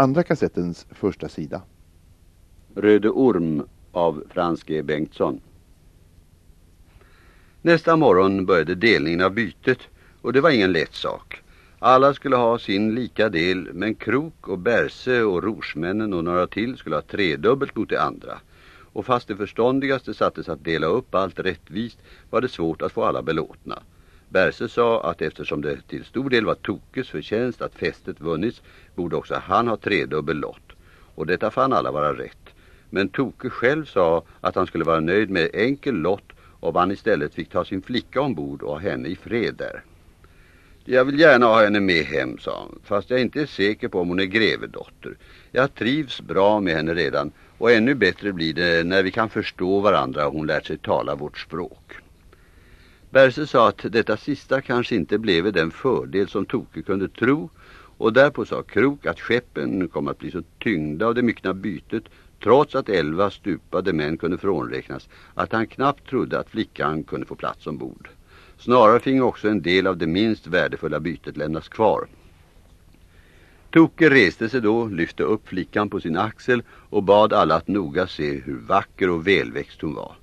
andra kassettens första sida. Röde Orm av Frans G. Bengtsson. Nästa morgon började delningen av bytet och det var ingen lätt sak. Alla skulle ha sin lika del men Krok och Berse och Rorsmännen och några till skulle ha tredubbelt mot de andra. Och fast det förståndigaste sattes att dela upp allt rättvist var det svårt att få alla belåtna. Berse sa att eftersom det till stor del var Tokes förtjänst att fästet vunnits borde också han ha tredubbel lott. Och detta fann alla vara rätt. Men Toke själv sa att han skulle vara nöjd med enkel lott om han istället fick ta sin flicka ombord och ha henne i fred där. Jag vill gärna ha henne med hem, sa han, fast jag inte är säker på om hon är grevedotter. Jag trivs bra med henne redan och ännu bättre blir det när vi kan förstå varandra och hon lärt sig tala vårt språk. Berse sa att detta sista kanske inte blev den fördel som Toke kunde tro och därpå sa Krok att skeppen kom att bli så tyngda av det myckna bytet trots att elva stupade män kunde frånräknas att han knappt trodde att flickan kunde få plats ombord. Snarare finge också en del av det minst värdefulla bytet lämnas kvar. Toke reste sig då, lyfte upp flickan på sin axel och bad alla att noga se hur vacker och välväxt hon var.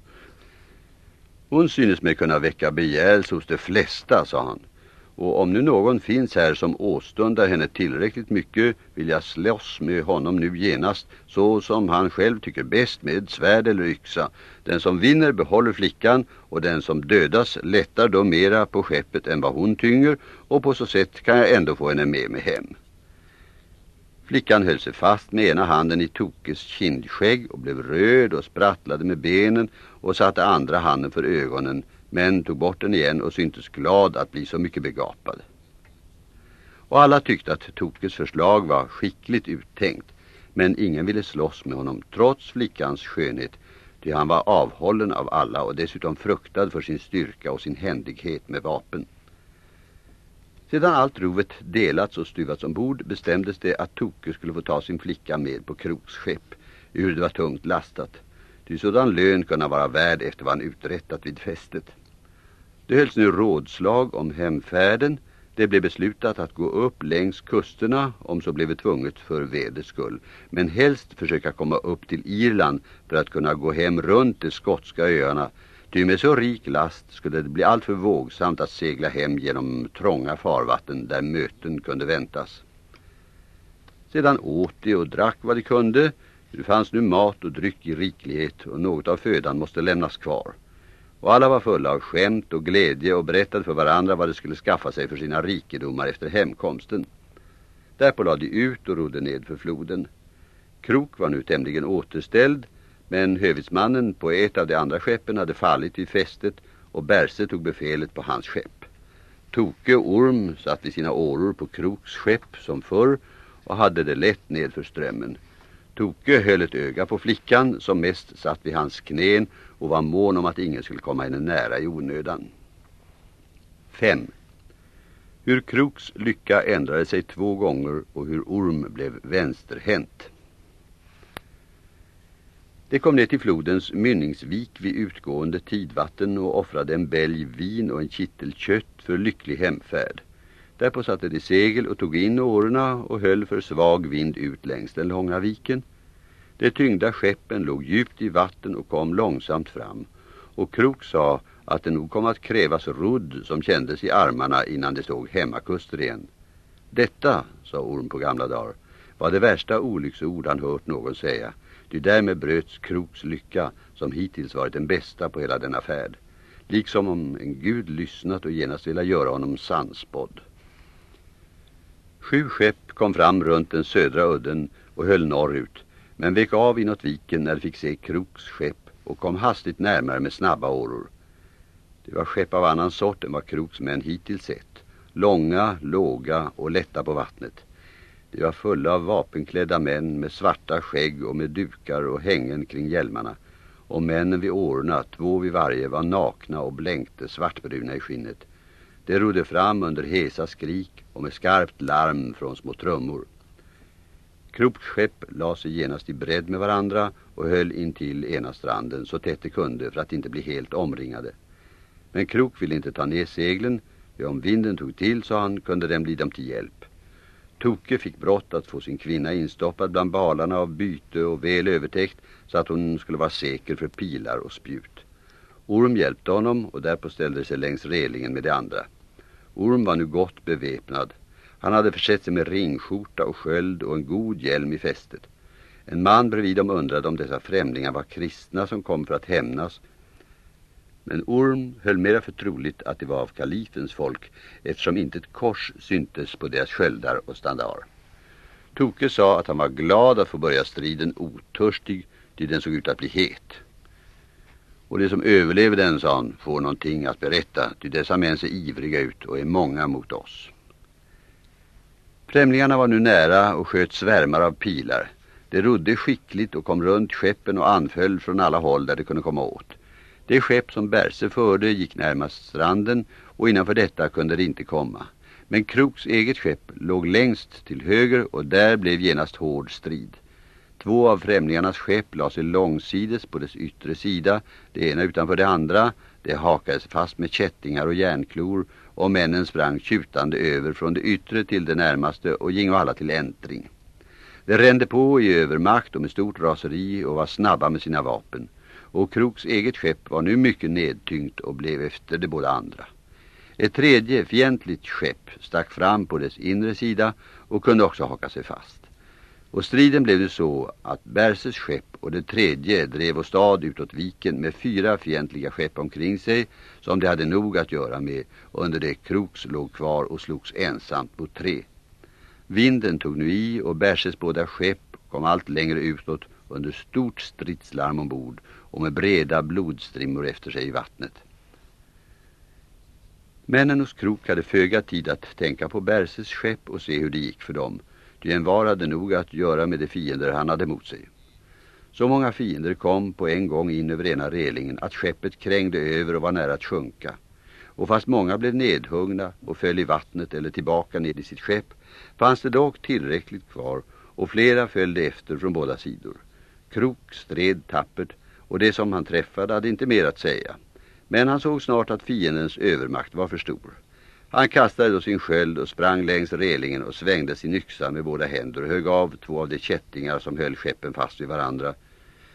Hon synes mig kunna väcka begärs hos de flesta, sa han. Och om nu någon finns här som åstundar henne tillräckligt mycket vill jag slåss med honom nu genast så som han själv tycker bäst med svärd eller yxa. Den som vinner behåller flickan och den som dödas lättar då mera på skeppet än vad hon tynger och på så sätt kan jag ändå få henne med mig hem. Flickan höll sig fast med ena handen i Tokes kindskägg och blev röd och sprattlade med benen och satte andra handen för ögonen men tog bort den igen och syntes glad att bli så mycket begapad. Och alla tyckte att Tokes förslag var skickligt uttänkt men ingen ville slåss med honom trots flickans skönhet ty han var avhållen av alla och dessutom fruktad för sin styrka och sin händighet med vapen. Sedan allt rovet delats och stuvats ombord bestämdes det att Toke skulle få ta sin flicka med på kroksskepp, ur det var tungt lastat. Ty sådan lön kunde vara värd efter vad han uträttat vid festet. Det hölls nu rådslag om hemfärden. Det blev beslutat att gå upp längs kusterna om så blev tvunget för väders skull. Men helst försöka komma upp till Irland för att kunna gå hem runt de skotska öarna Ty med så rik last skulle det bli alltför vågsamt att segla hem genom trånga farvatten där möten kunde väntas. Sedan åt de och drack vad de kunde. Det fanns nu mat och dryck i riklighet och något av födan måste lämnas kvar. Och alla var fulla av skämt och glädje och berättade för varandra vad de skulle skaffa sig för sina rikedomar efter hemkomsten. Därpå lade de ut och rodde ned för floden. Krok var nu tämligen återställd men hövitsmannen på ett av de andra skeppen hade fallit vid fästet och Berse tog befälet på hans skepp. Toke Orm satt vid sina åror på Kroks skepp som förr och hade det lätt nedför strömmen. Toke höll ett öga på flickan som mest satt vid hans knän och var mån om att ingen skulle komma henne nära i onödan. 5. Hur Kroks lycka ändrade sig två gånger och hur Orm blev vänsterhänt. Det kom ner till flodens mynningsvik vid utgående tidvatten och offrade en bälg vin och en kittel kött för lycklig hemfärd. Därpå satte de segel och tog in årorna och höll för svag vind ut längs den långa viken. De tyngda skeppen låg djupt i vatten och kom långsamt fram. Och Krok sa att det nog kom att krävas rodd som kändes i armarna innan de såg hemmakuster igen. Detta, sa Orm på gamla dagar, var det värsta olycksord han hört någon säga. Ty därmed bröts Kroks lycka som hittills varit den bästa på hela denna färd. Liksom om en gud lyssnat och genast ville göra honom sannspådd. Sju skepp kom fram runt den södra udden och höll norrut. Men vek av inåt viken när de fick se Kroks skepp och kom hastigt närmare med snabba åror. Det var skepp av annan sort än vad Kroks män hittills sett. Långa, låga och lätta på vattnet. De var fulla av vapenklädda män med svarta skägg och med dukar och hängen kring hjälmarna. Och männen vid årorna, två vid varje, var nakna och blänkte svartbruna i skinnet. De rodde fram under hesa skrik och med skarpt larm från små trummor. Krops skepp la sig genast i bredd med varandra och höll in till ena stranden så tätt de kunde för att inte bli helt omringade. Men Krok ville inte ta ner seglen, för om vinden tog till, sa han, kunde den bli dem till hjälp. Toke fick brott att få sin kvinna instoppad bland balarna av byte och väl övertäckt så att hon skulle vara säker för pilar och spjut. Orm hjälpte honom och därpå ställde sig längs relingen med de andra. Orm var nu gott beväpnad. Han hade försett sig med ringskjorta och sköld och en god hjälm i fästet. En man bredvid dem undrade om dessa främlingar var kristna som kom för att hämnas. Men Orm höll mera för troligt att det var av kalifens folk eftersom inte ett kors syntes på deras sköldar och standar. Toke sa att han var glad att få börja striden otörstig, ty den såg ut att bli het. Och det som överlever den, sa han, får någonting att berätta, ty dessa män ser ivriga ut och är många mot oss. Främlingarna var nu nära och sköt svärmar av pilar. De rodde skickligt och kom runt skeppen och anföll från alla håll där de kunde komma åt. Det skepp som Berse förde gick närmast stranden och innanför detta kunde det inte komma. Men Kroks eget skepp låg längst till höger och där blev genast hård strid. Två av främlingarnas skepp lade sig långsides på dess yttre sida, det ena utanför det andra. Det hakades fast med kättingar och järnklor och männen sprang tjutande över från det yttre till det närmaste och gingo alla till äntring. De rände på i övermakt och med stort raseri och var snabba med sina vapen. Och Kroks eget skepp var nu mycket nedtyngt och blev efter de båda andra. Ett tredje fientligt skepp stack fram på dess inre sida och kunde också haka sig fast. Och striden blev det så att Berses skepp och det tredje drev åstad utåt viken med fyra fientliga skepp omkring sig som de hade nog att göra med och under det Kroks låg kvar och slogs ensamt mot tre. Vinden tog nu i och Berses båda skepp kom allt längre utåt under stort stridslarm ombord och med breda blodstrimmor efter sig i vattnet. Männen hos Krok hade föga tid att tänka på Berses skepp och se hur det gick för dem Ty en var hade nog att göra med de fiender han hade mot sig. Så många fiender kom på en gång in över ena relingen att skeppet krängde över och var nära att sjunka. Och fast många blev nedhuggna och föll i vattnet eller tillbaka ned i sitt skepp fanns det dock tillräckligt kvar och flera följde efter från båda sidor. Krok stred tappert och det som han träffade hade inte mer att säga. Men han såg snart att fiendens övermakt var för stor. Han kastade då sin sköld och sprang längs relingen och svängde sin yxa med båda händer och högg av två av de kättingar som höll skeppen fast vid varandra.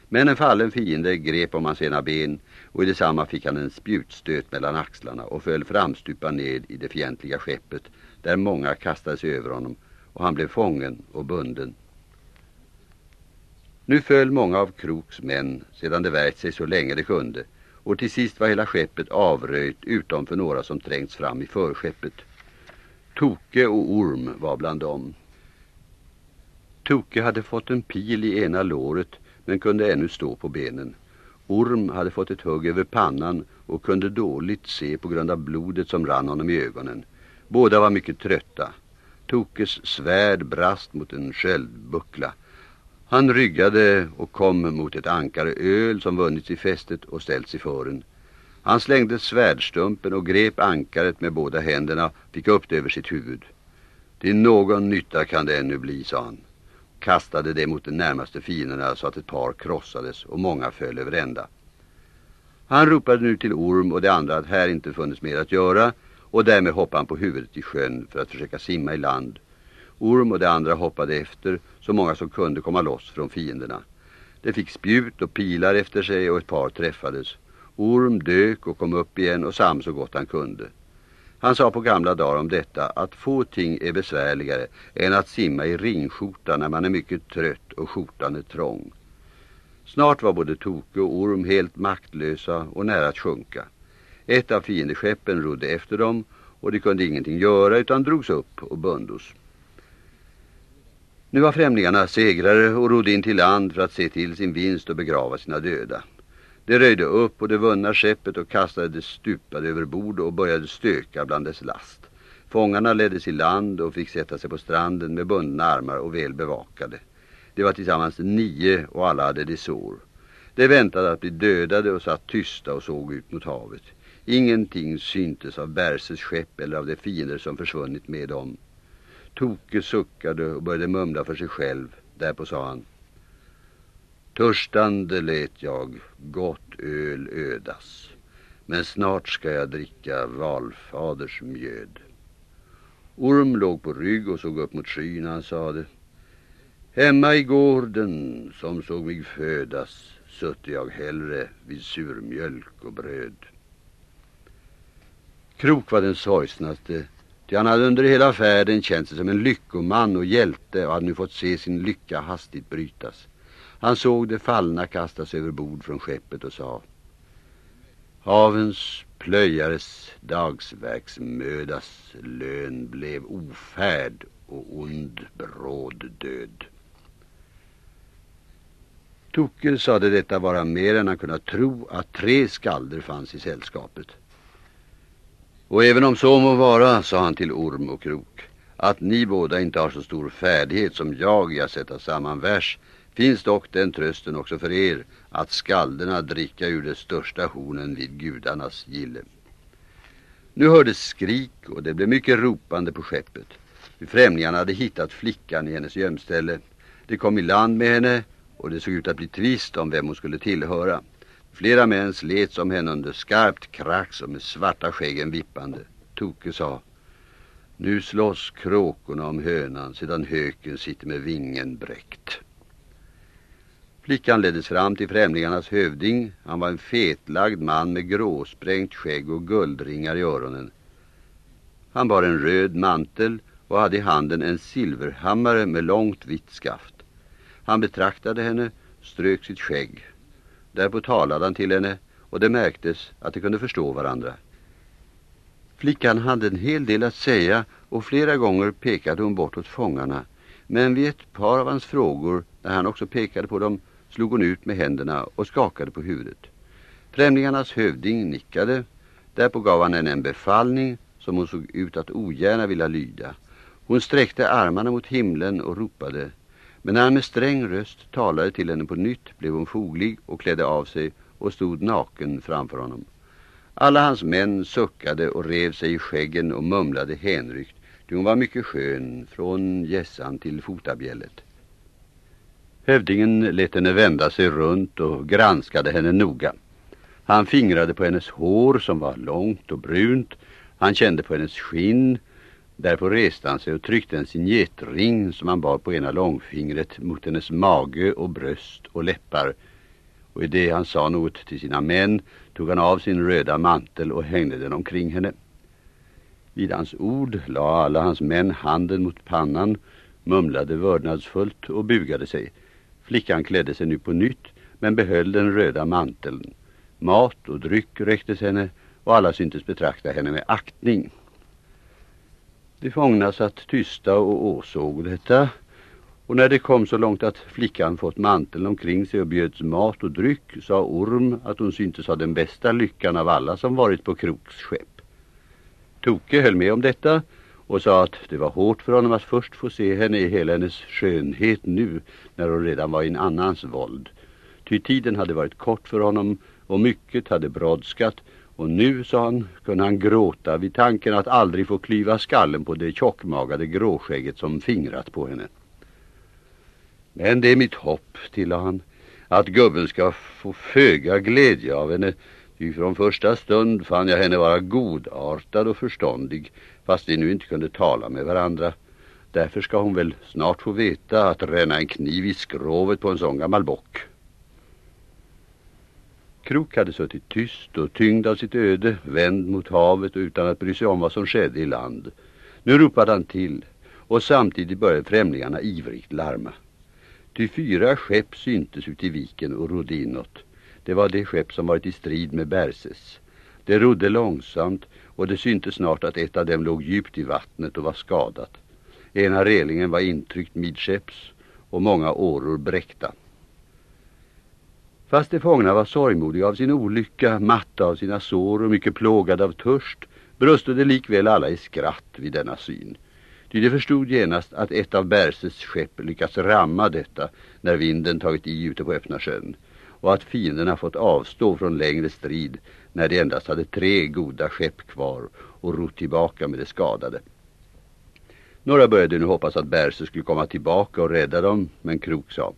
Men en fallen fiende grep om hans ena ben och i detsamma fick han en spjutstöt mellan axlarna och föll framstupa ned i det fientliga skeppet där många kastade sig över honom och han blev fången och bunden. Nu föll många av Kroks män sedan det värjt sig så länge det kunde och till sist var hela skeppet avröjt utom för några som trängts fram i förskeppet. Toke och Orm var bland dem. Toke hade fått en pil i ena låret men kunde ännu stå på benen. Orm hade fått ett hugg över pannan och kunde dåligt se på grund av blodet som rann honom i ögonen. Båda var mycket trötta. Tokes svärd brast mot en sköldbuckla. Han ryggade och kom mot ett ankare öl som vunnits i fästet och ställts i fören. Han slängde svärdstumpen och grep ankaret med båda händerna fick upp det över sitt huvud. Till någon nytta kan det ännu bli, sa han. Kastade det mot de närmaste fienderna så att ett par krossades och många föll över ända. Han ropade nu till Orm och de andra att här inte funnits mer att göra och därmed hoppade han på huvudet i sjön för att försöka simma i land Orm och de andra hoppade efter, så många som kunde komma loss från fienderna. De fick spjut och pilar efter sig och ett par träffades. Orm dök och kom upp igen och Sam så gott han kunde. Han sa på gamla dagar om detta att få ting är besvärligare än att simma i ringskjorta när man är mycket trött och skjortan är trång. Snart var både Toke och Orm helt maktlösa och nära att sjunka. Ett av fiendeskeppen rodde efter dem och de kunde ingenting göra utan drogs upp och bundos. Nu var främlingarna segrare och rodde in till land för att se till sin vinst och begrava sina döda. De röjde upp på det vunna skeppet och kastade det stupade över bord och började stöka bland dess last. Fångarna leddes i land och fick sätta sig på stranden med bundna armar och väl bevakade. Det var tillsammans nio och alla hade de sår. De väntade att bli dödade och satt tysta och såg ut mot havet. Ingenting syntes av Berses skepp eller av de fiender som försvunnit med dem. Toke suckade och började mumla för sig själv. Därpå sa han. Törstande lät jag gott öl ödas. Men snart ska jag dricka valfaders mjöd. Orm låg på rygg och såg upp mot skyn han sade Hemma i gården som såg mig födas sutte jag hellre vid surmjölk och bröd. Krok var den sorgsnaste ty han hade under hela färden känt sig som en lyckoman och hjälte och hade nu fått se sin lycka hastigt brytas. Han såg det fallna kastas över bord från skeppet och sa Havens plöjares dagsverksmödas lön blev ofärd och ond bråd död. Toke sade detta vara mer än han kunde tro att tre skalder fanns i sällskapet. Och även om så må vara, sa han till Orm och Krok, att ni båda inte har så stor färdighet som jag i att sätta samman vers, finns dock den trösten också för er att skalderna dricka ur det största hornen vid gudarnas gille. Nu hördes skrik och det blev mycket ropande på skeppet. Främlingarna hade hittat flickan i hennes gömställe. De kom i land med henne och det såg ut att bli tvist om vem hon skulle tillhöra. Flera män slet som henne under skarpt krax och med svarta skäggen vippande. Toke sa Nu slåss kråkorna om hönan sedan höken sitter med vingen bräckt. Flickan leddes fram till främlingarnas hövding. Han var en fetlagd man med gråsprängt skägg och guldringar i öronen. Han bar en röd mantel och hade i handen en silverhammare med långt vitt skaft. Han betraktade henne, strök sitt skägg. Därpå talade han till henne och det märktes att de kunde förstå varandra. Flickan hade en hel del att säga och flera gånger pekade hon bortåt fångarna. Men vid ett par av hans frågor, när han också pekade på dem, slog hon ut med händerna och skakade på huvudet. Främlingarnas hövding nickade. Därpå gav han henne en befallning som hon såg ut att ogärna vilja lyda. Hon sträckte armarna mot himlen och ropade men när han med sträng röst talade till henne på nytt blev hon foglig och klädde av sig och stod naken framför honom. Alla hans män suckade och rev sig i skäggen och mumlade hänryckt. Hon var mycket skön, från gässan till fotabjället. Hövdingen lät henne vända sig runt och granskade henne noga. Han fingrade på hennes hår som var långt och brunt. Han kände på hennes skinn Därpå reste han sig och tryckte en signetring som han bar på ena långfingret mot hennes mage och bröst och läppar. Och i det han sa något till sina män tog han av sin röda mantel och hängde den omkring henne. Vid hans ord la alla hans män handen mot pannan, mumlade vördnadsfullt och bugade sig. Flickan klädde sig nu på nytt men behöll den röda manteln. Mat och dryck räcktes henne och alla syntes betrakta henne med aktning. De fångna satt tysta och åsåg detta. Och när det kom så långt att flickan fått manteln omkring sig och bjöds mat och dryck sa Orm att hon syntes ha den bästa lyckan av alla som varit på Kroks skepp. Toke höll med om detta och sa att det var hårt för honom att först få se henne i hela hennes skönhet nu när hon redan var i en annans våld. Ty tiden hade varit kort för honom och mycket hade brådskat och nu, sa han, kunde han gråta vid tanken att aldrig få klyva skallen på det tjockmagade gråskägget som fingrat på henne. Men det är mitt hopp, tillade han, att gubben ska få föga glädje av henne. Ty från första stund fann jag henne vara godartad och förståndig, fast vi nu inte kunde tala med varandra. Därför ska hon väl snart få veta att ränna en kniv i skrovet på en sån gammal bock. Krok hade suttit tyst och tyngd av sitt öde, vänd mot havet och utan att bry sig om vad som skedde i land. Nu ropade han till och samtidigt började främlingarna ivrigt larma. Ty fyra skepp syntes ut i viken och rodde inåt. Det var det skepp som varit i strid med Berses. Det rodde långsamt och det syntes snart att ett av dem låg djupt i vattnet och var skadat. Ena relingen var intryckt midskepps och många åror bräckta. Fast de fångna var sorgmodiga av sin olycka, matta av sina sår och mycket plågade av törst, bröstade de likväl alla i skratt vid denna syn. Ty de förstod genast att ett av Berses skepp lyckats ramma detta när vinden tagit i ute på öppna sjön och att fienderna fått avstå från längre strid när de endast hade tre goda skepp kvar och rott tillbaka med de skadade. Några började nu hoppas att Berse skulle komma tillbaka och rädda dem, men Krok sa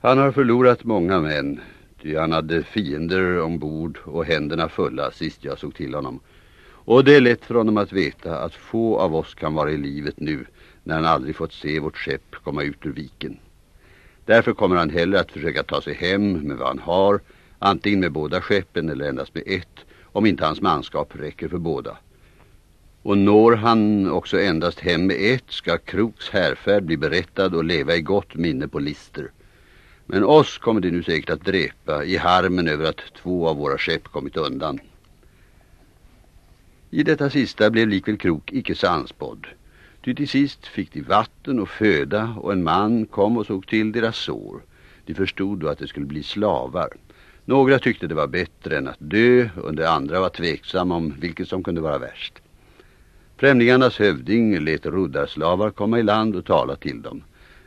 han har förlorat många män, ty han hade fiender ombord och händerna fulla sist jag såg till honom. Och det är lätt för honom att veta att få av oss kan vara i livet nu när han aldrig fått se vårt skepp komma ut ur viken. Därför kommer han heller att försöka ta sig hem med vad han har, antingen med båda skeppen eller endast med ett, om inte hans manskap räcker för båda. Och når han också endast hem med ett ska Kroks härfärd bli berättad och leva i gott minne på lister. Men oss kommer det nu säkert att dräpa i harmen över att två av våra skepp kommit undan. I detta sista blev likväl Krok icke sansbodd. Ty till sist fick de vatten och föda och en man kom och såg till deras sår. De förstod då att det skulle bli slavar. Några tyckte det var bättre än att dö och de andra var tveksamma om vilket som kunde vara värst. Främlingarnas hövding lät ruddarslavar komma i land och tala till dem.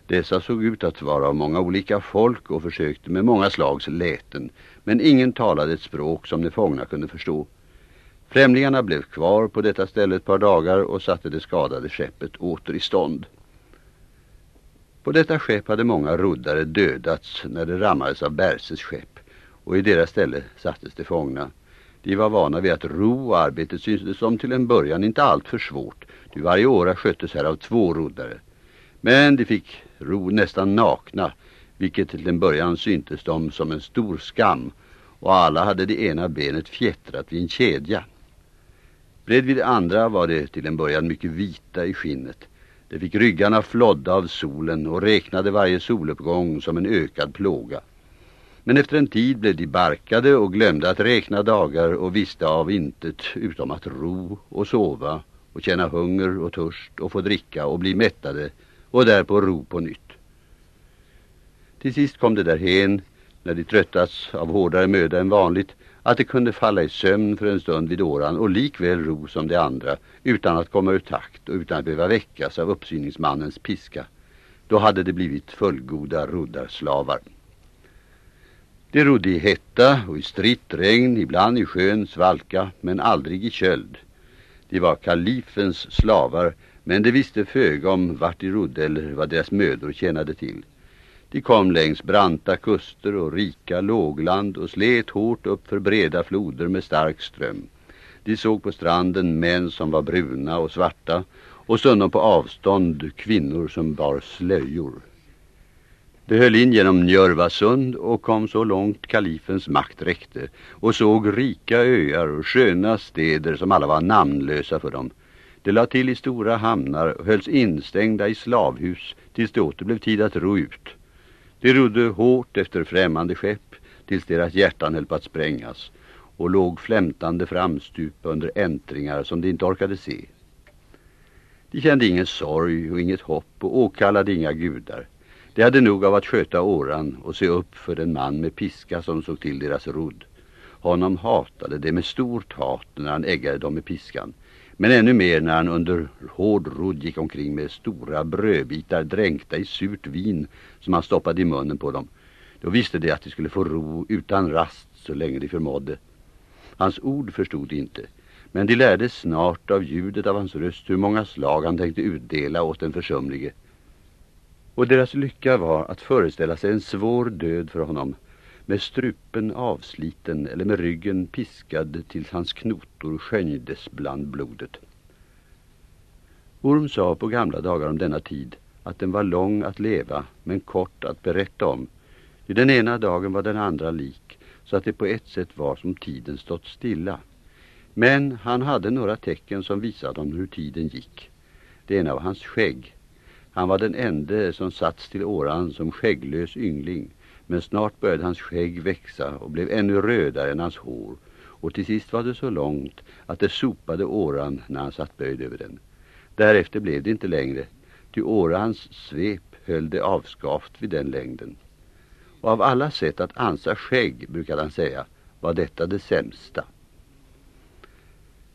Dessa såg ut att vara av många olika folk och försökte med många slags läten, men ingen talade ett språk som de fångna kunde förstå. Främlingarna blev kvar på detta ställe ett par dagar och satte det skadade skeppet åter i stånd. På detta skepp hade många ruddare dödats när det rammades av Berses skepp och i deras ställe sattes de fångna. De var vana vid att ro och arbetet syntes som till en början inte allt för svårt. Ty varje år sköttes här av två roddare. Men de fick ro nästan nakna, vilket till en början syntes dem som en stor skam. Och alla hade det ena benet fjättrat vid en kedja. Bredvid det andra var det till en början mycket vita i skinnet. Det fick ryggarna flodda av solen och räknade varje soluppgång som en ökad plåga. Men efter en tid blev de barkade och glömde att räkna dagar och visste av intet utom att ro och sova och känna hunger och törst och få dricka och bli mättade och därpå ro på nytt. Till sist kom det därhen, när de tröttats av hårdare möda än vanligt, att de kunde falla i sömn för en stund vid åran och likväl ro som de andra utan att komma ur takt och utan att behöva väckas av uppsyningsmannens piska. Då hade det blivit fullgoda roddarslavar. De rodde i hetta och i stritt regn, ibland i sjön svalka, men aldrig i köld. De var kalifens slavar, men de visste föga om vart de rodde eller vad deras mödor tjänade till. De kom längs branta kuster och rika lågland och slet hårt upp för breda floder med stark ström. De såg på stranden män som var bruna och svarta och stundom på avstånd kvinnor som bar slöjor. De höll in genom Njörvasund och kom så långt kalifens makt räckte och såg rika öar och sköna städer som alla var namnlösa för dem. De la till i stora hamnar och hölls instängda i slavhus tills det åter blev tid att ro ut. De rodde hårt efter främmande skepp tills deras hjärtan höll på att sprängas och låg flämtande framstupa under äntringar som de inte orkade se. De kände ingen sorg och inget hopp och åkallade inga gudar. De hade nog av att sköta åran och se upp för den man med piska som såg till deras rodd. Honom hatade det med stort hat när han äggade dem med piskan. Men ännu mer när han under hård rodd gick omkring med stora brödbitar dränkta i surt vin som han stoppade i munnen på dem. Då visste de att de skulle få ro utan rast så länge de förmådde. Hans ord förstod de inte. Men de lärde snart av ljudet av hans röst hur många slag han tänkte utdela åt den försumlige. Och deras lycka var att föreställa sig en svår död för honom med strupen avsliten eller med ryggen piskad tills hans knotor skönjdes bland blodet. Orm sa på gamla dagar om denna tid att den var lång att leva men kort att berätta om. I den ena dagen var den andra lik så att det på ett sätt var som tiden stått stilla. Men han hade några tecken som visade om hur tiden gick. Det ena var hans skägg. Han var den ende som satts till åran som skägglös yngling men snart började hans skägg växa och blev ännu rödare än hans hår och till sist var det så långt att det sopade åran när han satt böjd över den. Därefter blev det inte längre, ty årans svep höll det avskavt vid den längden. Och av alla sätt att ansa skägg, brukade han säga, var detta det sämsta.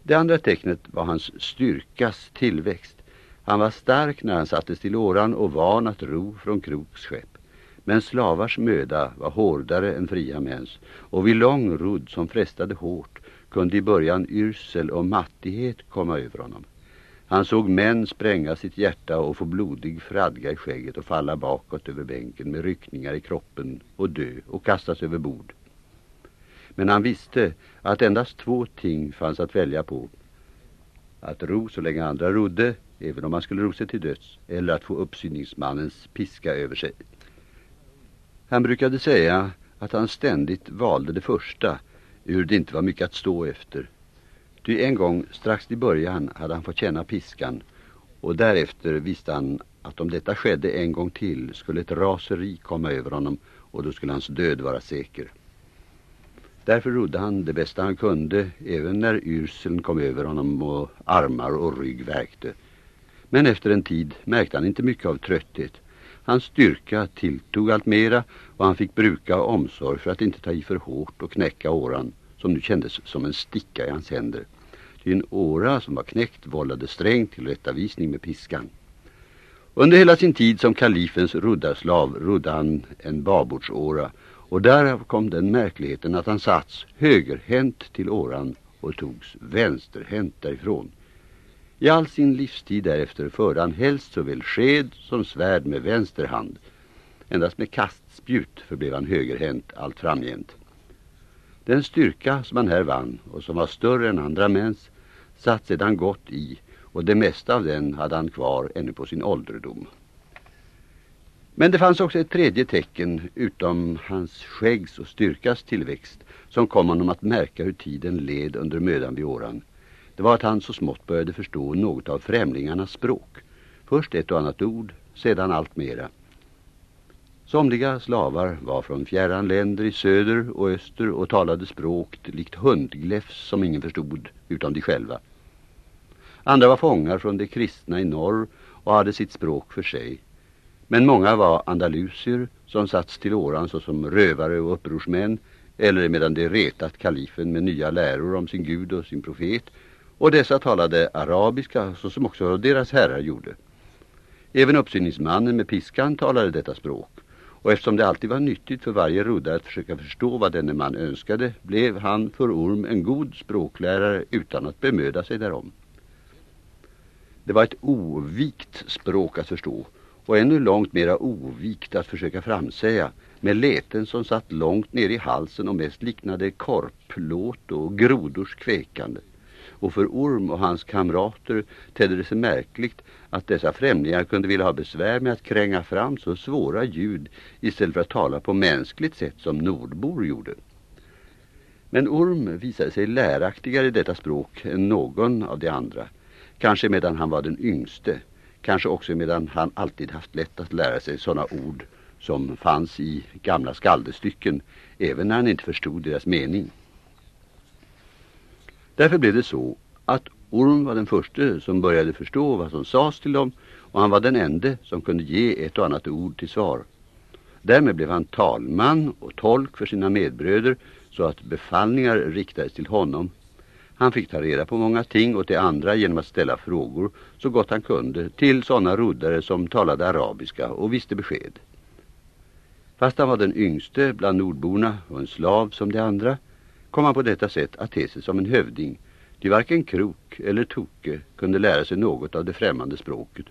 Det andra tecknet var hans styrkas tillväxt. Han var stark när han sattes till åran och van att ro från Kroks skepp. Men slavars möda var hårdare än fria mäns och vid lång rodd som frestade hårt kunde i början yrsel och mattighet komma över honom. Han såg män spränga sitt hjärta och få blodig fradga i skägget och falla bakåt över bänken med ryckningar i kroppen och dö och kastas över bord. Men han visste att endast två ting fanns att välja på. att ro så länge andra rodde, även om man skulle ro sig till döds, eller att få uppsyningsmannens piska över sig. Han brukade säga att han ständigt valde det första, ur det inte var mycket att stå efter. Ty en gång strax i början hade han fått känna piskan och därefter visste han att om detta skedde en gång till skulle ett raseri komma över honom och då skulle hans död vara säker. Därför rodde han det bästa han kunde även när yrseln kom över honom och armar och rygg verkte. Men efter en tid märkte han inte mycket av trötthet. Hans styrka tilltog allt mera och han fick bruka omsorg för att inte ta i för hårt och knäcka åran som nu kändes som en sticka i hans händer. Ty en åra som var knäckt vållade sträng till rättavisning med piskan. Under hela sin tid som kalifens ruddarslav rodde han en babordsåra och därav kom den märkligheten att han satts högerhänt till åran och togs vänsterhänt därifrån. I all sin livstid därefter förde han helst såväl sked som svärd med vänster hand. Endast med kastspjut förblev han högerhänt allt framgent. Den styrka som han här vann och som var större än andra mäns satt sedan gott i och det mesta av den hade han kvar ännu på sin ålderdom. Men det fanns också ett tredje tecken utom hans skäggs och styrkas tillväxt som kom honom att märka hur tiden led under mödan vid åran. Det var att han så smått började förstå något av främlingarnas språk. Först ett och annat ord, sedan allt mera. Somliga slavar var från fjärran länder i söder och öster och talade språk likt hundgläfs som ingen förstod utom de själva. Andra var fångar från de kristna i norr och hade sitt språk för sig. Men många var andalusier som satts till åran såsom rövare och upprorsmän eller medan de retat kalifen med nya läror om sin gud och sin profet och dessa talade arabiska såsom också deras herrar gjorde. Även uppsyningsmannen med piskan talade detta språk och eftersom det alltid var nyttigt för varje ruddare att försöka förstå vad denne man önskade blev han för Orm en god språklärare utan att bemöda sig därom. Det var ett ovikt språk att förstå och ännu långt mera ovikt att försöka framsäga med leten som satt långt ner i halsen och mest liknade korplåt och grodors kväkande. Och för Orm och hans kamrater tedde det sig märkligt att dessa främlingar kunde vilja ha besvär med att kränga fram så svåra ljud istället för att tala på mänskligt sätt som nordbor gjorde. Men Orm visade sig läraktigare i detta språk än någon av de andra. Kanske medan han var den yngste. Kanske också medan han alltid haft lätt att lära sig sådana ord som fanns i gamla skaldestycken, även när han inte förstod deras mening. Därför blev det så att Orm var den första som började förstå vad som sades till dem och han var den enda som kunde ge ett och annat ord till svar. Därmed blev han talman och tolk för sina medbröder så att befallningar riktades till honom han fick ta reda på många ting åt de andra genom att ställa frågor så gott han kunde till sådana roddare som talade arabiska och visste besked. Fast han var den yngste bland nordborna och en slav som de andra kom han på detta sätt att te sig som en hövding. De varken krok eller toke kunde lära sig något av det främmande språket.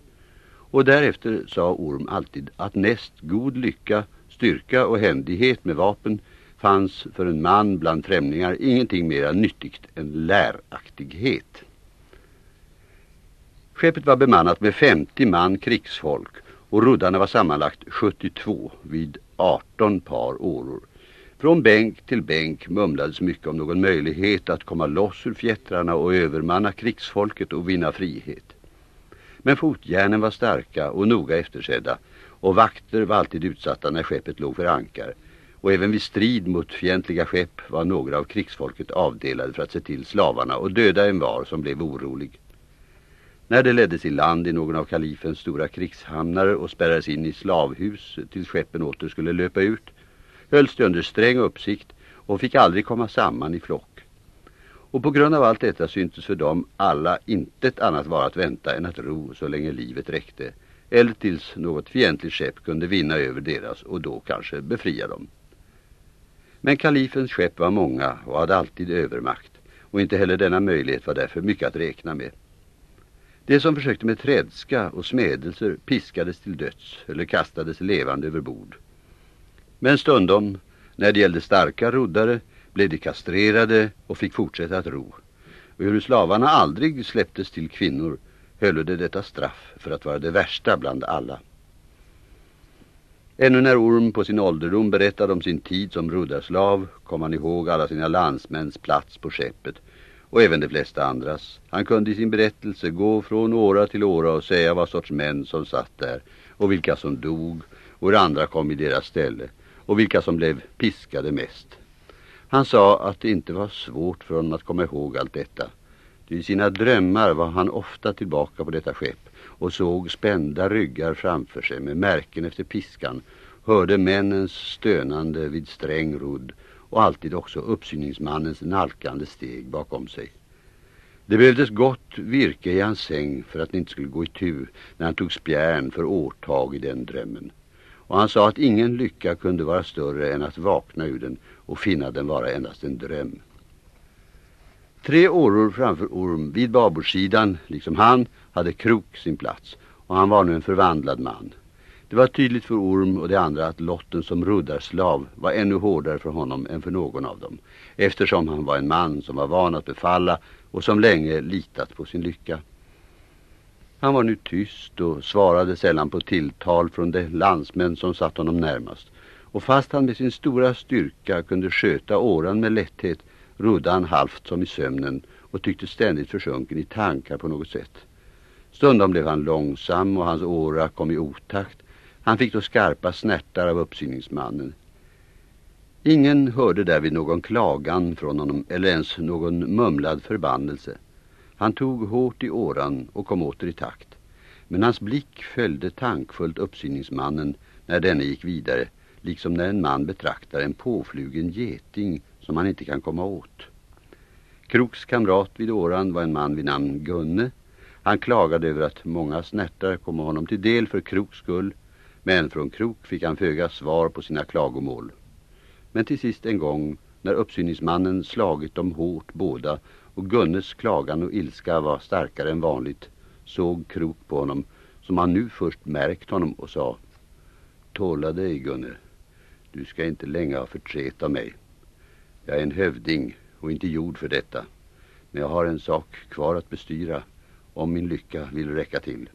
Och därefter sa Orm alltid att näst god lycka, styrka och händighet med vapen fanns för en man bland främlingar ingenting mer nyttigt än läraktighet. Skeppet var bemannat med 50 man krigsfolk och ruddarna var sammanlagt 72 vid 18 par åror. Från bänk till bänk mumlades mycket om någon möjlighet att komma loss ur fjättrarna och övermanna krigsfolket och vinna frihet. Men fotjärnen var starka och noga eftersedda och vakter var alltid utsatta när skeppet låg för ankar och även vid strid mot fientliga skepp var några av krigsfolket avdelade för att se till slavarna och döda en var som blev orolig. När det leddes i land i någon av kalifens stora krigshamnar och spärrades in i slavhus tills skeppen åter skulle löpa ut hölls de under sträng uppsikt och fick aldrig komma samman i flock. Och på grund av allt detta syntes för dem alla intet annat vara att vänta än att ro så länge livet räckte eller tills något fientligt skepp kunde vinna över deras och då kanske befria dem. Men kalifens skepp var många och hade alltid övermakt och inte heller denna möjlighet var därför mycket att räkna med. De som försökte med trädska och smedelser piskades till döds eller kastades levande över bord. Men stundom, när det gällde starka roddare, blev de kastrerade och fick fortsätta att ro. och hur slavarna aldrig släpptes till kvinnor höll det detta straff för att vara det värsta bland alla. Ännu när Orm på sin ålderdom berättade om sin tid som ruddarslav kom han ihåg alla sina landsmäns plats på skeppet och även de flesta andras. Han kunde i sin berättelse gå från åra till åra och säga vad sorts män som satt där och vilka som dog och hur andra kom i deras ställe och vilka som blev piskade mest. Han sa att det inte var svårt för honom att komma ihåg allt detta. I sina drömmar var han ofta tillbaka på detta skepp och såg spända ryggar framför sig med märken efter piskan, hörde männens stönande vid sträng rodd och alltid också uppsyningsmannens nalkande steg bakom sig. Det behövdes gott virke i hans säng för att det inte skulle gå i tur när han tog spjärn för årtag i den drömmen. Och han sa att ingen lycka kunde vara större än att vakna ur den och finna den vara endast en dröm. Tre åror framför Orm vid babordsidan, liksom han, hade Krok sin plats och han var nu en förvandlad man. Det var tydligt för Orm och de andra att lotten som ruddarslav var ännu hårdare för honom än för någon av dem eftersom han var en man som var van att befalla och som länge litat på sin lycka. Han var nu tyst och svarade sällan på tilltal från de landsmän som satt honom närmast och fast han med sin stora styrka kunde sköta åran med lätthet rodde han halvt som i sömnen och tyckte ständigt försjunken i tankar på något sätt. Stundom blev han långsam och hans åra kom i otakt. Han fick då skarpa snärtar av uppsyningsmannen. Ingen hörde därvid någon klagan från honom eller ens någon mumlad förbannelse. Han tog hårt i åran och kom åter i takt. Men hans blick följde tankfullt uppsyningsmannen när denne gick vidare, liksom när en man betraktar en påflugen geting som han inte kan komma åt. Kroks kamrat vid åran var en man vid namn Gunne. Han klagade över att många snärtar kom honom till del för Kroks skull, men från Krok fick han föga svar på sina klagomål. Men till sist en gång, när uppsyningsmannen slagit dem hårt båda och Gunnes klagan och ilska var starkare än vanligt, såg Krok på honom som han nu först märkt honom och sa Tåla dig Gunne, du ska inte länge ha förtret av mig. Jag är en hövding och inte gjord för detta. Men jag har en sak kvar att bestyra om min lycka vill räcka till.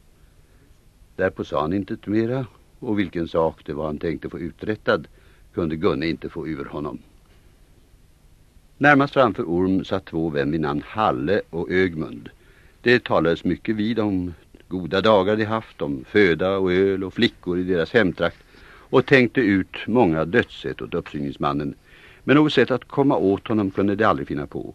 Därpå sa han inte mera och vilken sak det var han tänkte få uträttad kunde Gunne inte få ur honom. Närmast framför Orm satt två vän vid namn Halle och Ögmund. Det talades mycket vid om goda dagar de haft, om föda och öl och flickor i deras hemtrakt och tänkte ut många dödssätt åt uppsyningsmannen men något sätt att komma åt honom kunde de aldrig finna på.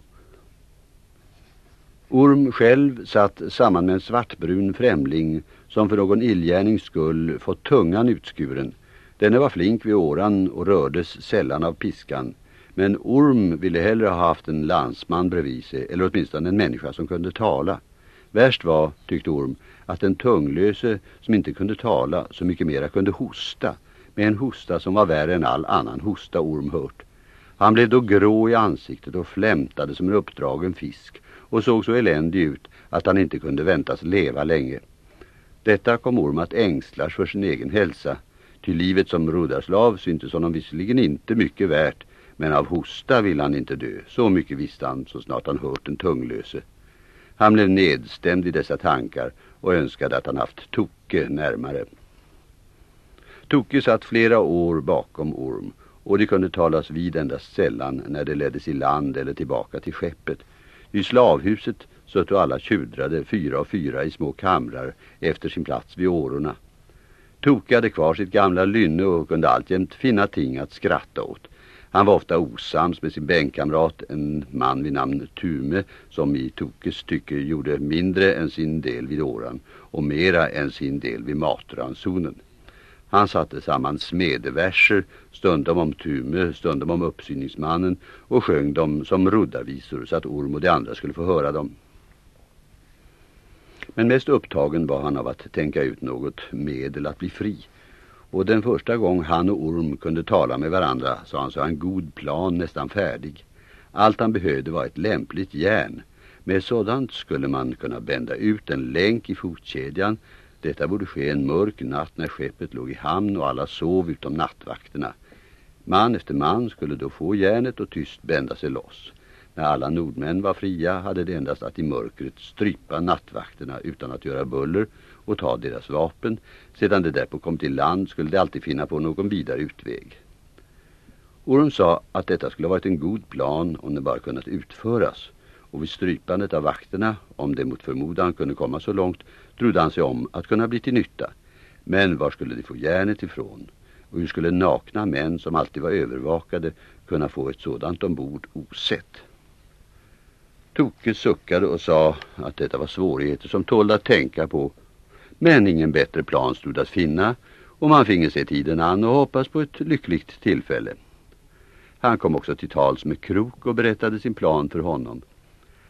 Orm själv satt samman med en svartbrun främling som för någon illgärnings skull fått tungan utskuren. Denne var flink vid åran och rördes sällan av piskan. Men Orm ville hellre ha haft en landsman bredvid sig eller åtminstone en människa som kunde tala. Värst var, tyckte Orm, att en tunglöse som inte kunde tala så mycket mera kunde hosta. Med en hosta som var värre än all annan hosta Orm hört. Han blev då grå i ansiktet och flämtade som en uppdragen fisk och såg så eländig ut att han inte kunde väntas leva länge. Detta kom Orm att ängslas för sin egen hälsa, till livet som roddarslav syntes honom visserligen inte mycket värt, men av hosta ville han inte dö, så mycket visste han så snart han hört en tunglöse. Han blev nedstämd i dessa tankar och önskade att han haft Toke närmare. Toke satt flera år bakom Orm och det kunde talas vid endast sällan när det leddes i land eller tillbaka till skeppet. I slavhuset satt alla tjudrade fyra och fyra i små kamrar efter sin plats vid årorna. Toke hade kvar sitt gamla lynne och kunde alltjämt finna ting att skratta åt. Han var ofta osams med sin bänkkamrat, en man vid namn Tume, som i Tokes tycke gjorde mindre än sin del vid åran och mera än sin del vid matransonen. Han satte samman smedeverser, stundom om Tume, stundom om uppsyningsmannen och sjöng dem som roddarvisor, så att Orm och de andra skulle få höra dem. Men mest upptagen var han av att tänka ut något medel att bli fri. Och den första gång han och Orm kunde tala med varandra sa han så en god plan nästan färdig. Allt han behövde var ett lämpligt järn. Med sådant skulle man kunna bända ut en länk i fotkedjan detta borde ske en mörk natt när skeppet låg i hamn och alla sov utom nattvakterna. Man efter man skulle då få järnet och tyst bända sig loss. När alla nordmän var fria hade det endast att i mörkret strypa nattvakterna utan att göra buller och ta deras vapen. Sedan det därpå kom till land skulle de alltid finna på någon vidare utväg. Orm sa att detta skulle ha varit en god plan om det bara kunnat utföras och vid strypandet av vakterna, om det mot förmodan kunde komma så långt, trodde han sig om att kunna bli till nytta. Men var skulle de få järnet ifrån? Och hur skulle nakna män som alltid var övervakade kunna få ett sådant ombord osett? Toke suckade och sa att detta var svårigheter som tålde att tänka på. Men ingen bättre plan stod att finna och man finge se tiden an och hoppas på ett lyckligt tillfälle. Han kom också till tals med Krok och berättade sin plan för honom.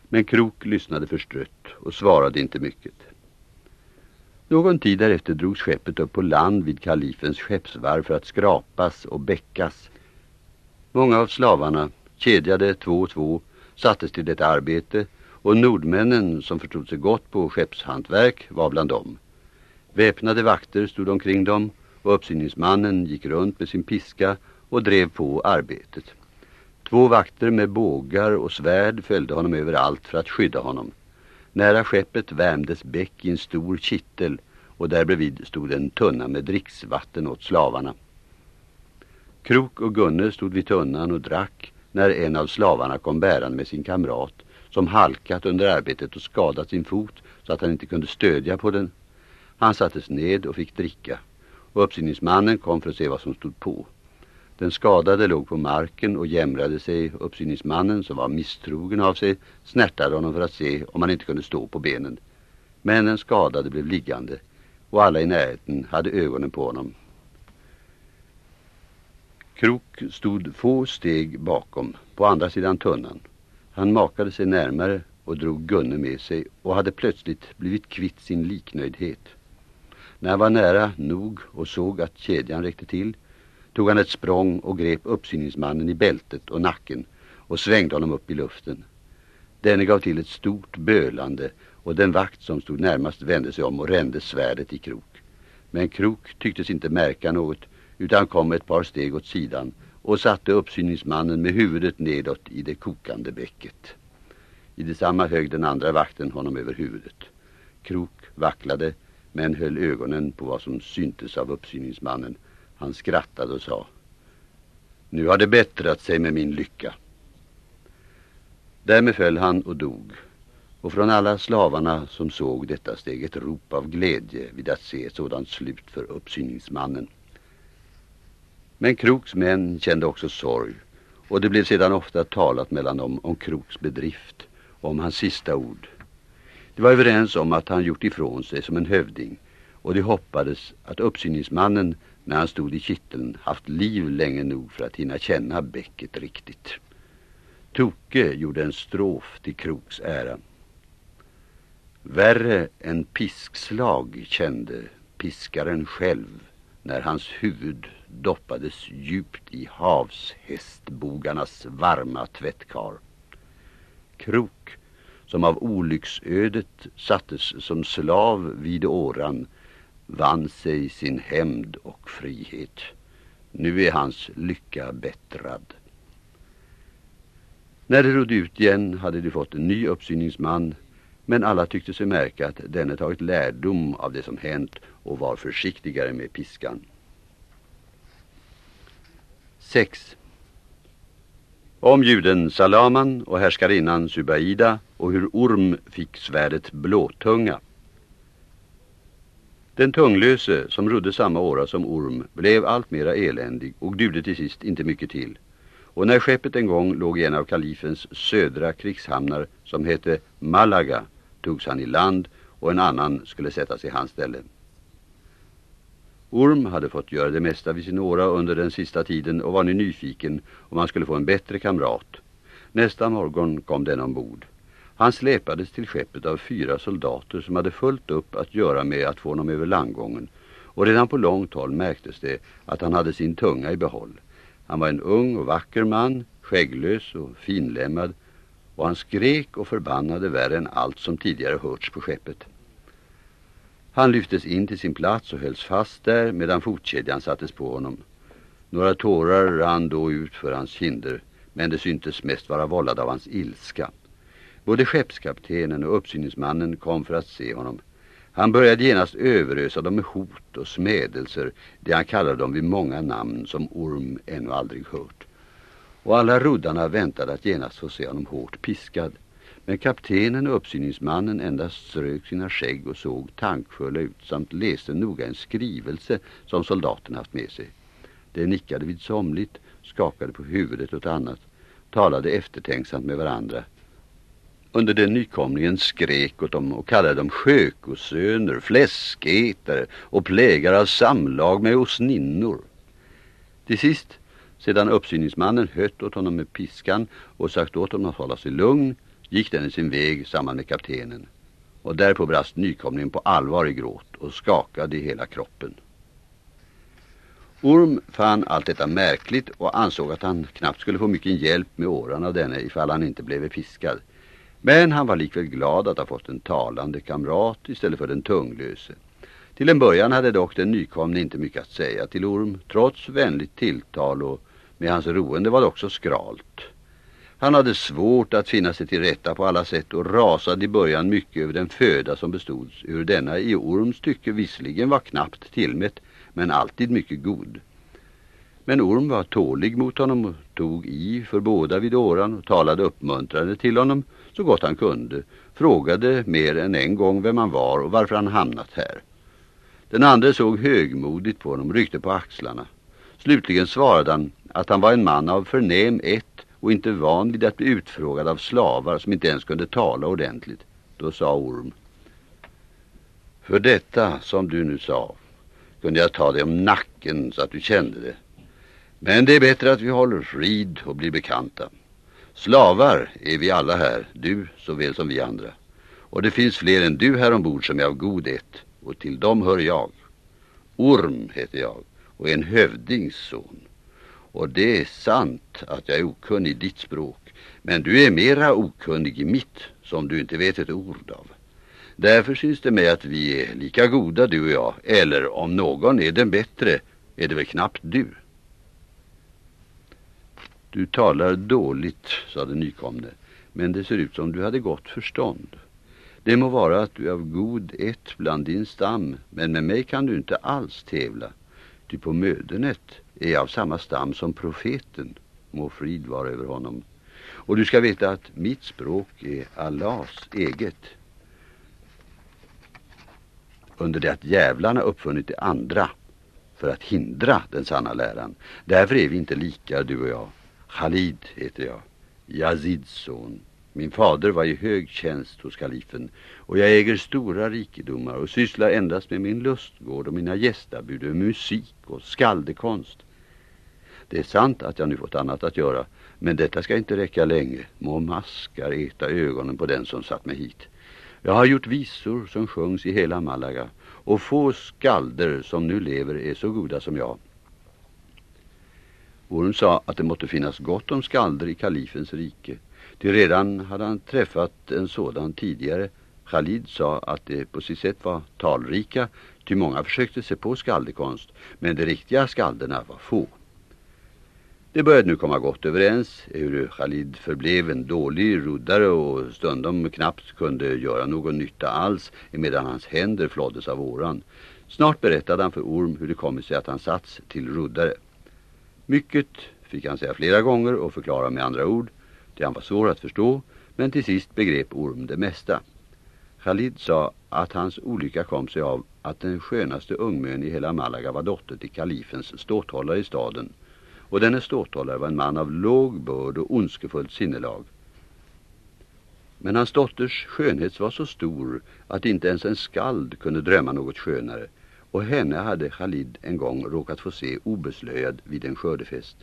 Men Krok lyssnade förstrött och svarade inte mycket. Någon tid därefter drogs skeppet upp på land vid kalifens skeppsvarv för att skrapas och bäckas. Många av slavarna, kedjade två och två, sattes till detta arbete och nordmännen som förstod sig gott på skeppshantverk var bland dem. Väpnade vakter stod omkring dem och uppsyningsmannen gick runt med sin piska och drev på arbetet. Två vakter med bågar och svärd följde honom överallt för att skydda honom. Nära skeppet värmdes bäck i en stor kittel och där bredvid stod en tunna med dricksvatten åt slavarna. Krok och Gunne stod vid tunnan och drack när en av slavarna kom bärande med sin kamrat som halkat under arbetet och skadat sin fot så att han inte kunde stödja på den. Han sattes ned och fick dricka och uppsyningsmannen kom för att se vad som stod på. Den skadade låg på marken och jämrade sig. Uppsyningsmannen som var misstrogen av sig snärtade honom för att se om han inte kunde stå på benen. Men den skadade blev liggande och alla i närheten hade ögonen på honom. Krok stod få steg bakom, på andra sidan tunnan. Han makade sig närmare och drog Gunne med sig och hade plötsligt blivit kvitt sin liknöjdhet. När han var nära nog och såg att kedjan räckte till tog han ett språng och grep uppsyningsmannen i bältet och nacken och svängde honom upp i luften. Denne gav till ett stort bölande och den vakt som stod närmast vände sig om och rände svärdet i krok. Men krok tycktes inte märka något utan kom ett par steg åt sidan och satte uppsyningsmannen med huvudet nedåt i det kokande bäcket. I detsamma högg den andra vakten honom över huvudet. Krok vacklade men höll ögonen på vad som syntes av uppsyningsmannen han skrattade och sa Nu har det bättrat sig med min lycka. Därmed föll han och dog och från alla slavarna som såg detta steg ett rop av glädje vid att se ett sådant slut för uppsyningsmannen. Men Kroks män kände också sorg och det blev sedan ofta talat mellan dem om Kroks bedrift och om hans sista ord. De var överens om att han gjort ifrån sig som en hövding och de hoppades att uppsyningsmannen när han stod i kitteln haft liv länge nog för att hinna känna bäcket riktigt. Toke gjorde en strof till Kroks ära. Värre än piskslag kände piskaren själv när hans huvud doppades djupt i havshästbogarnas varma tvättkar. Krok, som av olycksödet sattes som slav vid åran, vann sig sin hämnd och frihet. Nu är hans lycka bättrad. När de rodde ut igen hade de fått en ny uppsyningsman men alla tyckte sig märka att denne tagit lärdom av det som hänt och var försiktigare med piskan. 6. Om juden Salaman och härskarinnan Subaida och hur Orm fick svärdet blåtunga. Den tunglöse, som rodde samma åra som Orm, blev allt mera eländig och dugde till sist inte mycket till. Och när skeppet en gång låg i en av kalifens södra krigshamnar som hette Malaga togs han i land och en annan skulle sättas i hans ställe. Orm hade fått göra det mesta vid sin åra under den sista tiden och var nu nyfiken om han skulle få en bättre kamrat. Nästa morgon kom den ombord. Han släpades till skeppet av fyra soldater som hade fullt upp att göra med att få honom över landgången och redan på långt håll märktes det att han hade sin tunga i behåll. Han var en ung och vacker man, skägglös och finlämmad och han skrek och förbannade värre än allt som tidigare hörts på skeppet. Han lyftes in till sin plats och hölls fast där medan fotkedjan sattes på honom. Några tårar rann då ut för hans kinder men det syntes mest vara vållad av hans ilska. Både skeppskaptenen och uppsyningsmannen kom för att se honom. Han började genast överösa dem med hot och smädelser, det han kallade dem vid många namn som Orm ännu aldrig hört. Och alla roddarna väntade att genast få se honom hårt piskad. Men kaptenen och uppsyningsmannen endast strök sina skägg och såg tankfulla ut samt läste noga en skrivelse som soldaterna haft med sig. De nickade vid somligt, skakade på huvudet åt annat, talade eftertänksamt med varandra. Under den nykomlingen skrek åt dem och kallade dem sjökosöner, fläskätare och plägare av samlag med osninnor. Till sist, sedan uppsyningsmannen hött åt honom med piskan och sagt åt honom att hålla sig lugn, gick den i sin väg samman med kaptenen. Och därpå brast nykomlingen på allvar i gråt och skakade i hela kroppen. Orm fann allt detta märkligt och ansåg att han knappt skulle få mycket hjälp med åran av denne ifall han inte blev fiskad. Men han var likväl glad att ha fått en talande kamrat istället för den tunglöse. Till en början hade dock den nykomne inte mycket att säga till Orm, trots vänligt tilltal och med hans roende var det också skralt. Han hade svårt att finna sig till rätta på alla sätt och rasade i början mycket över den föda som bestod ur denna i Orms tycke visserligen var knappt tillmätt men alltid mycket god. Men Orm var tålig mot honom och tog i för båda vid åran och talade uppmuntrande till honom så gott han kunde. Frågade mer än en gång vem han var och varför han hamnat här. Den andra såg högmodigt på honom, ryckte på axlarna. Slutligen svarade han att han var en man av förnäm ett och inte van vid att bli utfrågad av slavar som inte ens kunde tala ordentligt. Då sa Orm. För detta som du nu sa kunde jag ta dig om nacken så att du kände det. Men det är bättre att vi håller frid och blir bekanta. Slavar är vi alla här, du såväl som vi andra. Och det finns fler än du här ombord som är av god och till dem hör jag. Orm heter jag och är en hövdings son. Och det är sant att jag är okunnig i ditt språk, men du är mera okunnig i mitt som du inte vet ett ord av. Därför syns det mig att vi är lika goda du och jag, eller om någon är den bättre är det väl knappt du. Du talar dåligt, sa den nykomne, men det ser ut som du hade gott förstånd. Det må vara att du är av god ett bland din stam, men med mig kan du inte alls tävla. Ty på mödernet är av samma stam som profeten, må frid vara över honom. Och du ska veta att mitt språk är Allahs eget. Under det att djävlarna uppfunnit det andra för att hindra den sanna läran. Därför är vi inte lika, du och jag. Khalid heter jag, Yazids son. Min fader var i hög tjänst hos kalifen och jag äger stora rikedomar och sysslar endast med min lustgård och mina gästabud och musik och skaldekonst. Det är sant att jag nu fått annat att göra, men detta ska inte räcka länge. Må maskar äta ögonen på den som satt mig hit. Jag har gjort visor som sjungs i hela Malaga och få skalder som nu lever är så goda som jag. Orm sa att det måtte finnas gott om skalder i kalifens rike. Ty redan hade han träffat en sådan tidigare. Khalid sa att det på sitt sätt var talrika, ty många försökte se på skaldekonst, men de riktiga skalderna var få. Det började nu komma gott överens, hur Khalid förblev en dålig roddare och stundom knappt kunde göra någon nytta alls medan hans händer flåddes av åran. Snart berättade han för Orm hur det kom sig att han satts till roddare. Mycket fick han säga flera gånger och förklara med andra ord. Det han var svår att förstå, men till sist begrep Orm det mesta. Khalid sa att hans olycka kom sig av att den skönaste ungmön i hela Malaga var dotter till kalifens ståthållare i staden. Och denne ståthållare var en man av låg börd och ondskefullt sinnelag. Men hans dotters skönhet var så stor att inte ens en skald kunde drömma något skönare och henne hade Khalid en gång råkat få se obeslöjad vid en skördefest.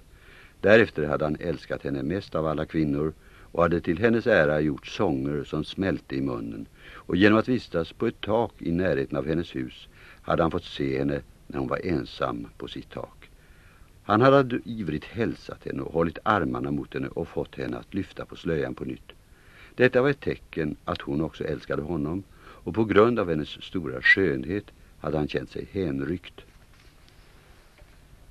Därefter hade han älskat henne mest av alla kvinnor och hade till hennes ära gjort sånger som smälte i munnen. Och genom att vistas på ett tak i närheten av hennes hus hade han fått se henne när hon var ensam på sitt tak. Han hade ivrigt hälsat henne och hållit armarna mot henne och fått henne att lyfta på slöjan på nytt. Detta var ett tecken att hon också älskade honom och på grund av hennes stora skönhet hade han känt sig hänryckt.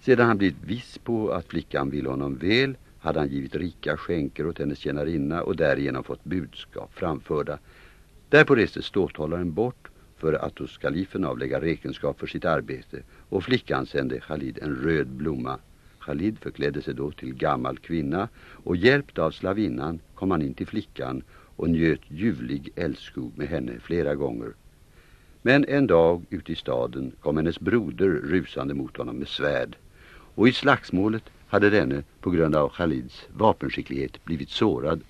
Sedan han blivit viss på att flickan ville honom väl hade han givit rika skänker åt hennes tjänarinna och därigenom fått budskap framförda. Därpå reste ståthållaren bort för att hos kalifen avlägga räkenskap för sitt arbete och flickan sände Khalid en röd blomma. Khalid förklädde sig då till gammal kvinna och hjälpt av slavinnan kom han in till flickan och njöt ljuvlig älskog med henne flera gånger. Men en dag ute i staden kom hennes broder rusande mot honom med svärd och i slagsmålet hade denne på grund av Khalids vapenskicklighet blivit sårad.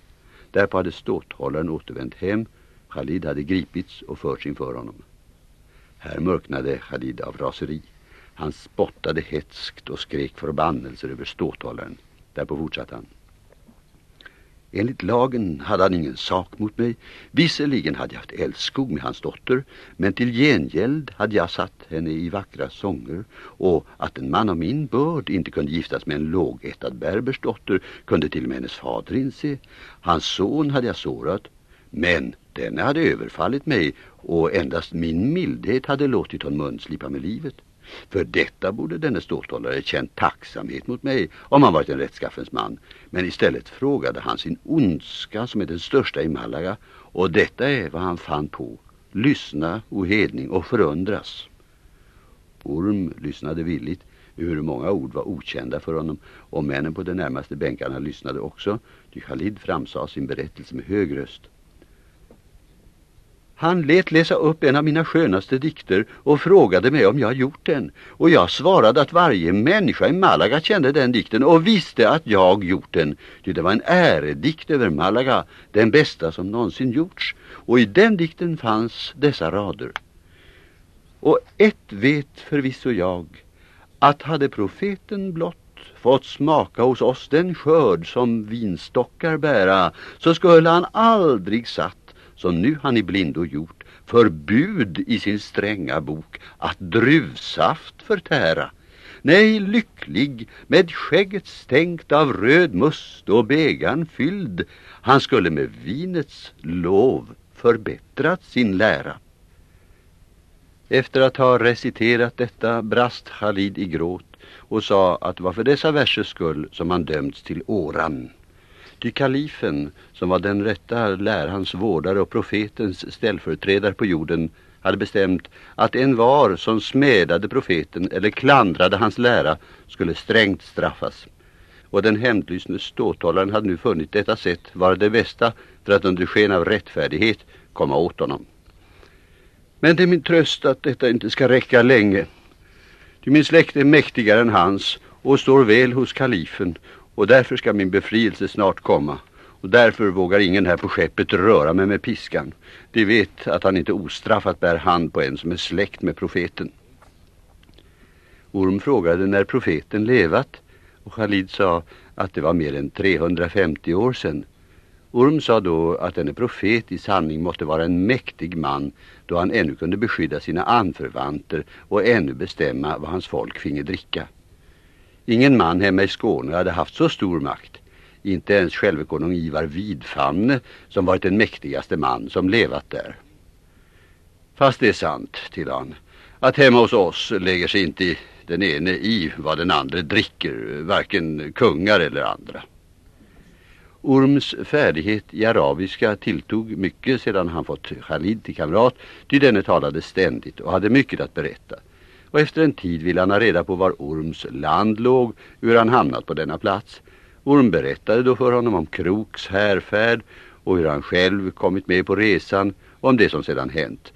Därpå hade ståthållaren återvänt hem. Khalid hade gripits och förts inför honom. Här mörknade Khalid av raseri. Han spottade hetskt och skrek förbannelser över ståthållaren. Därpå fortsatte han. Enligt lagen hade han ingen sak mot mig. Visserligen hade jag haft älskog med hans dotter, men till gengäld hade jag satt henne i vackra sånger och att en man av min börd inte kunde giftas med en lågättad berbers dotter kunde till och med hennes fader inse. Hans son hade jag sårat, men denne hade överfallit mig och endast min mildhet hade låtit honom munslipa med livet. För detta borde denne ståthållare känt tacksamhet mot mig om han varit en rättskaffens man. Men istället frågade han sin ondska som är den största i Malaga och detta är vad han fann på. Lyssna, o hedning, och förundras. Orm lyssnade villigt, hur många ord var okända för honom och männen på de närmaste bänkarna lyssnade också. Ty Khalid framsade sin berättelse med hög röst. Han lät läsa upp en av mina skönaste dikter och frågade mig om jag gjort den. Och jag svarade att varje människa i Malaga kände den dikten och visste att jag gjort den. Ty det var en äredikt över Malaga, den bästa som någonsin gjorts. Och i den dikten fanns dessa rader. Och ett vet förvisso jag, att hade profeten blott fått smaka hos oss den skörd som vinstockar bära, så skulle han aldrig satt som nu han i blindo gjort, förbud i sin stränga bok att druvsaft förtära. Nej, lycklig, med skägget stängt av röd must och began fylld, han skulle med vinets lov förbättrat sin lära. Efter att ha reciterat detta brast Khalid i gråt och sa att det var för dessa versers skull som han dömts till åran. Ty kalifen, som var den rätta lärans vårdare och profetens ställföreträdare på jorden, hade bestämt att en var som smädade profeten eller klandrade hans lära skulle strängt straffas. Och den hämndlystne ståthållaren hade nu funnit detta sätt vara det bästa för att under sken av rättfärdighet komma åt honom. Men det är min tröst att detta inte ska räcka länge. Ty min släkt är mäktigare än hans och står väl hos kalifen och därför ska min befrielse snart komma. Och därför vågar ingen här på skeppet röra mig med piskan. De vet att han inte ostraffat bär hand på en som är släkt med profeten. Orm frågade när profeten levat och Khalid sa att det var mer än 350 år sedan. Orm sa då att denne profet i sanning måste vara en mäktig man då han ännu kunde beskydda sina anförvanter och ännu bestämma vad hans folk finge dricka. Ingen man hemma i Skåne hade haft så stor makt. Inte ens själve konung Ivar Vidfanne som varit den mäktigaste man som levat där. Fast det är sant, till han, att hemma hos oss lägger sig inte den ene i vad den andra dricker, varken kungar eller andra. Orms färdighet i arabiska tilltog mycket sedan han fått Khalid till kamrat, ty denne talade ständigt och hade mycket att berätta och efter en tid ville han ha reda på var Orms land låg, hur han hamnat på denna plats. Orm berättade då för honom om Kroks härfärd och hur han själv kommit med på resan och om det som sedan hänt.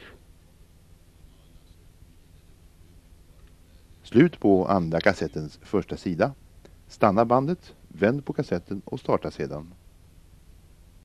Slut på andra kassettens första sida. Stanna bandet, vänd på kassetten och starta sedan.